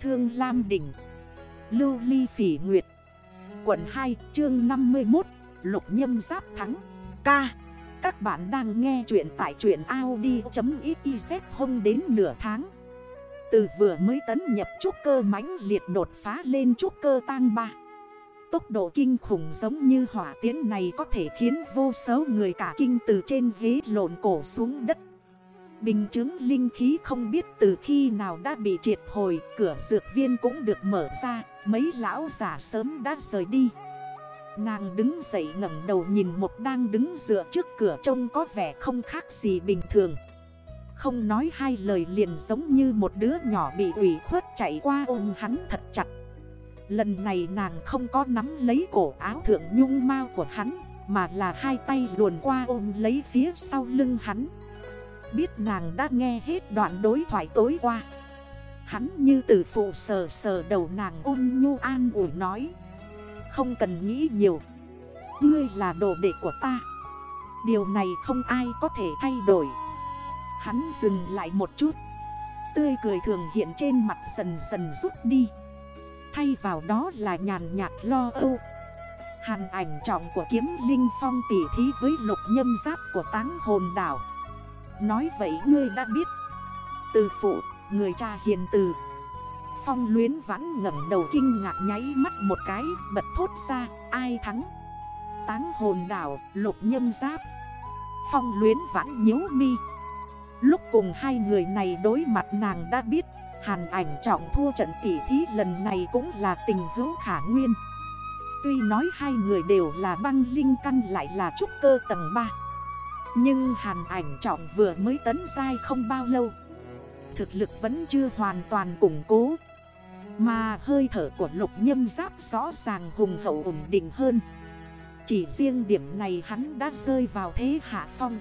Thương Lam Đỉnh, Lưu Ly Phỉ Nguyệt, Quận 2 chương 51 Lục Nhâm Giáp Thắng, Ca. Các bạn đang nghe chuyện tại chuyện Audi.xyz hôm đến nửa tháng. Từ vừa mới tấn nhập trúc cơ mãnh liệt đột phá lên trúc cơ tang ba. Tốc độ kinh khủng giống như hỏa tiến này có thể khiến vô số người cả kinh từ trên ghế lộn cổ xuống đất. Bình chứng linh khí không biết từ khi nào đã bị triệt hồi, Cửa dược viên cũng được mở ra, Mấy lão giả sớm đã rời đi. Nàng đứng dậy ngẩng đầu nhìn một đang đứng dựa trước cửa trông có vẻ không khác gì bình thường. Không nói hai lời liền giống như một đứa nhỏ bị ủy khuất chạy qua ôm hắn thật chặt. Lần này nàng không có nắm lấy cổ áo thượng nhung mau của hắn, Mà là hai tay luồn qua ôm lấy phía sau lưng hắn. Biết nàng đã nghe hết đoạn đối thoại tối qua. Hắn như từ phụ sờ sờ đầu nàng ôn nhu an ủi nói. Không cần nghĩ nhiều. Ngươi là đồ đệ của ta. Điều này không ai có thể thay đổi. Hắn dừng lại một chút. Tươi cười thường hiện trên mặt dần dần rút đi. Thay vào đó là nhàn nhạt lo âu. Hàn ảnh trọng của kiếm linh phong tỉ thí với lục nhâm giáp của táng hồn đảo. Nói vậy ngươi đã biết. Từ phụ, người cha hiền từ. Phong luyến vãn ngẩn đầu kinh ngạc nháy mắt một cái Bật thốt ra, ai thắng? Táng hồn đảo, lục nhâm giáp. Phong luyến vãn nhếu mi. Lúc cùng hai người này đối mặt nàng đã biết Hàn ảnh trọng thua trận tỷ thí lần này cũng là tình hữu khả nguyên. Tuy nói hai người đều là băng linh căn lại là trúc cơ tầng 3 nhưng hàn ảnh trọng vừa mới tấn dai không bao lâu. Thực lực vẫn chưa hoàn toàn củng cố. Mà hơi thở của lục nhâm giáp rõ ràng hùng hậu ổn định hơn. Chỉ riêng điểm này hắn đã rơi vào thế hạ phong.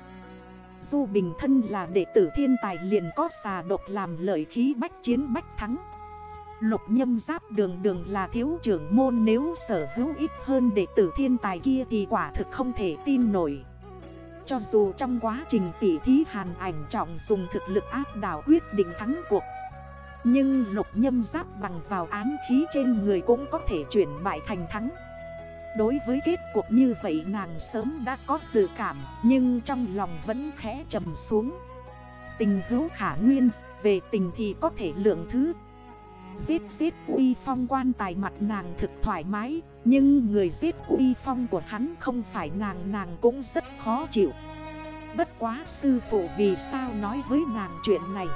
Du Bình Thân là đệ tử thiên tài liền có xà độc làm lợi khí bách chiến bách thắng. Lục nhâm giáp đường đường là thiếu trưởng môn nếu sở hữu ít hơn đệ tử thiên tài kia thì quả thực không thể tin nổi. Cho dù trong quá trình tỉ thí hàn ảnh trọng dùng thực lực áp đảo quyết định thắng cuộc, Nhưng lục nhâm giáp bằng vào án khí trên người cũng có thể chuyển bại thành thắng. Đối với kết cuộc như vậy, nàng sớm đã có dự cảm, Nhưng trong lòng vẫn khẽ trầm xuống. Tình hữu khả nguyên, Về tình thì có thể lượng thứ Giết giết uy phong quan tài mặt nàng thực thoải mái Nhưng người giết uy phong của hắn không phải nàng Nàng cũng rất khó chịu. Bất quá sư phụ vì sao nói với nàng chuyện này?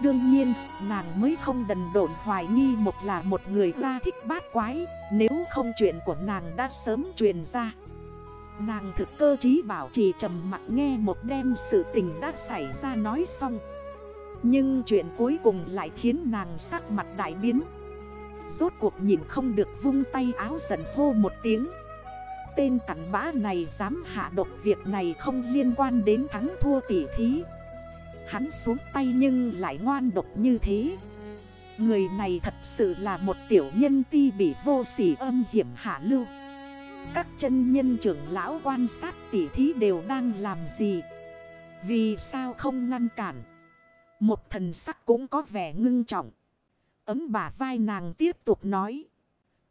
Đương nhiên, nàng mới không đần độn hoài nghi một là một người ra thích bát quái Nếu không chuyện của nàng đã sớm truyền ra. Nàng thực cơ trí bảo trì trầm mặt nghe một đêm sự tình đã xảy ra nói xong nhưng chuyện cuối cùng lại khiến nàng sắc mặt đại biến. Rốt cuộc nhìn không được vung tay áo giận hô một tiếng. Tên cắn bã này dám hạ độc việc này không liên quan đến thắng thua tỉ thí. Hắn xuống tay nhưng lại ngoan độc như thế. Người này thật sự là một tiểu nhân ti bị vô sỉ âm hiểm hạ lưu. Các chân nhân trưởng lão quan sát tỉ thí đều đang làm gì? Vì sao không ngăn cản? Một thần sắc cũng có vẻ ngưng trọng. Ấm bà vai nàng tiếp tục nói.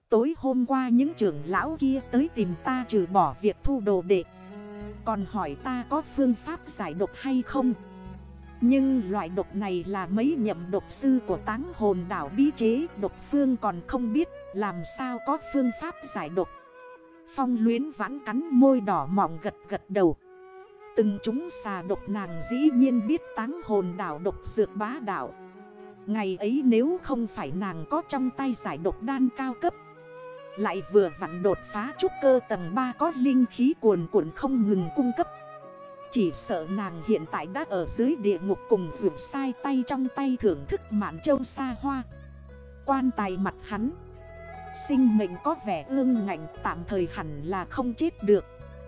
Tối hôm qua những trưởng lão kia tới tìm ta trừ bỏ việc thu đồ đệ. Còn hỏi ta có phương pháp giải độc hay không? Nhưng loại độc này là mấy nhậm độc sư của táng hồn đảo bí chế, Độc phương còn không biết, làm sao có phương pháp giải độc? Phong luyến vãn cắn môi đỏ mọng gật gật đầu. Từng chúng xà độc nàng dĩ nhiên biết táng hồn đảo độc dược bá đảo Ngày ấy nếu không phải nàng có trong tay giải độc đan cao cấp, Lại vừa vặn đột phá trúc cơ tầng 3 có linh khí cuồn cuộn không ngừng cung cấp. Chỉ sợ nàng hiện tại đã ở dưới địa ngục cùng vượt sai tay trong tay thưởng thức mạn châu xa hoa. Quan tài mặt hắn, Sinh mệnh có vẻ ương ngạnh, tạm thời hẳn là không chết được.